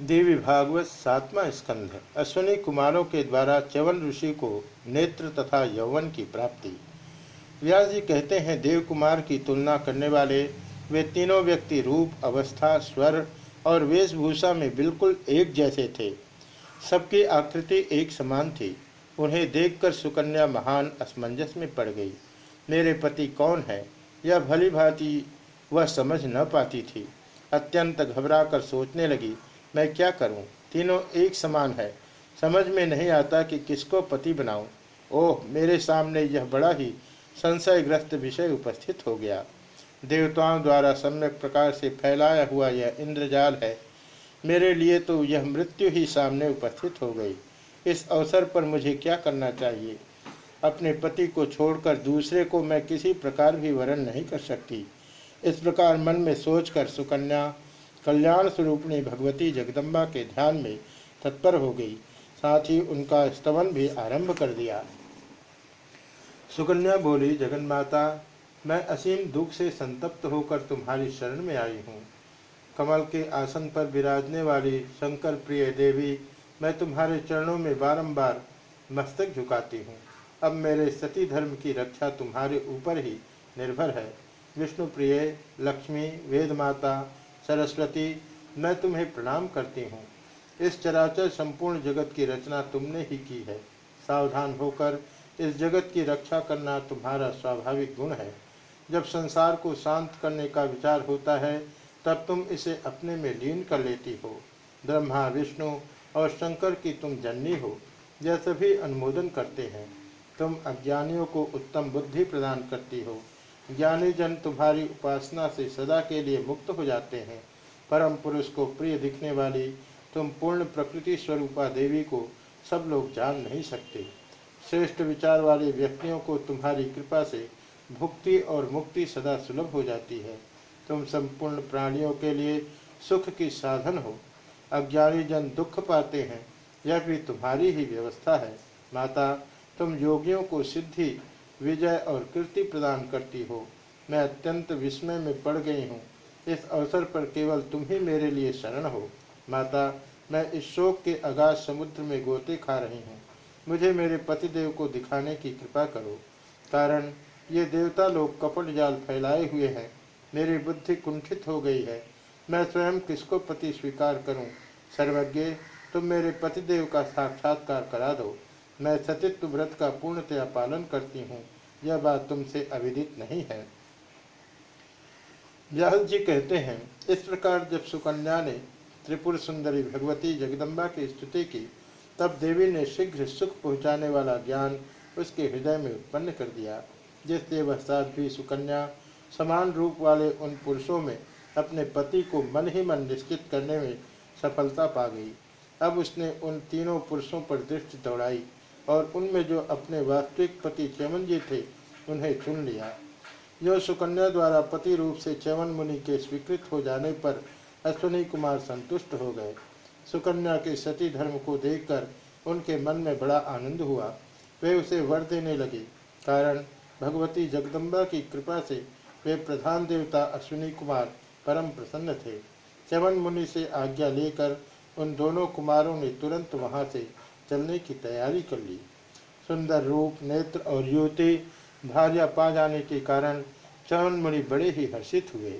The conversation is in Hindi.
देवी भागवत सातवां स्कंध। अश्विनी कुमारों के द्वारा चवन ऋषि को नेत्र तथा यौवन की प्राप्ति। व्यास जी कहते हैं, देव कुमार की तुलना करने वाले वे तीनों व्यक्ति रूप, अवस्था, स्वर और वेशभूषा में बिल्कुल एक जैसे थे। सबकी आकृति एक समान थी। उन्हें देखकर सुकन्या महान असमंजस में पड़ गई। मेरे पति कौन है? यह भली भांति वह समझ न पाती थी। अत्यंत घबराकर सोचने लगी मैं क्या करूँ? तीनों एक समान है। समझ में नहीं आता कि किसको पति बनाऊँ। ओह, मेरे सामने यह बड़ा ही संशयग्रस्त विषय उपस्थित हो गया। देवताओं द्वारा सम्यक प्रकार से फैलाया हुआ यह इंद्रजाल है। मेरे लिए तो यह मृत्यु ही सामने उपस्थित हो गई। इस अवसर पर मुझे क्या करना चाहिए? अपने पति को छोड़कर दूसरे को मैं किसी प्रकार भी वरण नहीं कर सकती। इस प्रकार मन में सोचकर, सुकन्या कल्याण स्वरूपणी भगवती जगदम्बा के ध्यान में तत्पर हो गई। साथ ही उनका स्तवन भी आरंभ कर दिया। सुकन्या बोली, जगन माता, मैं असीम दुख से संतप्त होकर तुम्हारी शरण में आई हूँ। कमल के आसन पर विराजने वाली शंकर प्रिय देवी, मैं तुम्हारे चरणों में बारंबार मस्तक झुकाती हूँ। अब मेरे सती धर्म की रक्षा तुम्हारे ऊपर ही निर्भर है। विष्णु प्रिय, लक्ष्मी, वेद माता सरस्वती, मैं तुम्हें प्रणाम करती हूँ। इस चराचर संपूर्ण जगत की रचना तुमने ही की है। सावधान होकर इस जगत की रक्षा करना तुम्हारा स्वाभाविक गुण है। जब संसार को शांत करने का विचार होता है, तब तुम इसे अपने में लीन कर लेती हो। ब्रह्मा, विष्णु और शंकर की तुम जननी हो, यह सभी अनुमोदन करते हैं। तुम अज्ञानियों को उत्तम बुद्धि प्रदान करती हो। ज्ञानी जन तुम्हारी उपासना से सदा के लिए मुक्त हो जाते हैं। परम पुरुष को प्रिय दिखने वाली तुम पूर्ण प्रकृति स्वरूपा देवी को सब लोग जान नहीं सकते। श्रेष्ठ विचार वाले व्यक्तियों को तुम्हारी कृपा से भुक्ति और मुक्ति सदा सुलभ हो जाती है। तुम संपूर्ण प्राणियों के लिए सुख की साधन हो। अज्ञानी जन दुख पाते हैं, यह भी तुम्हारी ही व्यवस्था है। माता, तुम योगियों को सिद्धि विजय और कीर्ति प्रदान करती हो। मैं अत्यंत विस्मय में पड़ गई हूँ। इस अवसर पर केवल तुम ही मेरे लिए शरण हो। माता, मैं इस शोक के अगाध समुद्र में गोते खा रही हूँ। मुझे मेरे पतिदेव को दिखाने की कृपा करो। कारण, ये देवता लोग कपट जाल फैलाए हुए हैं। मेरी बुद्धि कुंठित हो गई है। मैं स्वयं किसको पति स्वीकार करूँ? सर्वज्ञ, तुम मेरे पतिदेव का साक्षात्कार करा दो। मैं सतित्व व्रत का पूर्णतया पालन करती हूँ। यह बात तुमसे अविदित नहीं है। व्यास जी कहते हैं, इस प्रकार जब सुकन्या ने त्रिपुर सुंदरी भगवती जगदम्बा की स्तुति की, तब देवी ने शीघ्र सुख पहुँचाने वाला ज्ञान उसके हृदय में उत्पन्न कर दिया, जिससे वह साध्वी सुकन्या समान रूप वाले उन पुरुषों में अपने पति को मन ही मन निश्चित करने में सफलता पा गई। अब उसने उन तीनों पुरुषों पर दृष्टि दौड़ाई। और उनमें जो अपने वास्तविक पति चैवन जी थे, उन्हें चुन लिया। जो सुकन्या द्वारा पति रूप से चैवन मुनि के स्वीकृत हो जाने पर अश्विनी कुमार संतुष्ट हो गए। सुकन्या के सती धर्म को देखकर उनके मन में बड़ा आनंद हुआ। वे उसे वर देने लगे, कारण भगवती जगदम्बा की कृपा से वे प्रधान देवता अश्विनी कुमार परम प्रसन्न थे। चवन मुनि से आज्ञा लेकर उन दोनों कुमारों ने तुरंत वहाँ से चलने की तैयारी कर ली। सुंदर रूप, नेत्र और युवती भार्या पा जाने के कारण चरणमणि बड़े ही हर्षित हुए।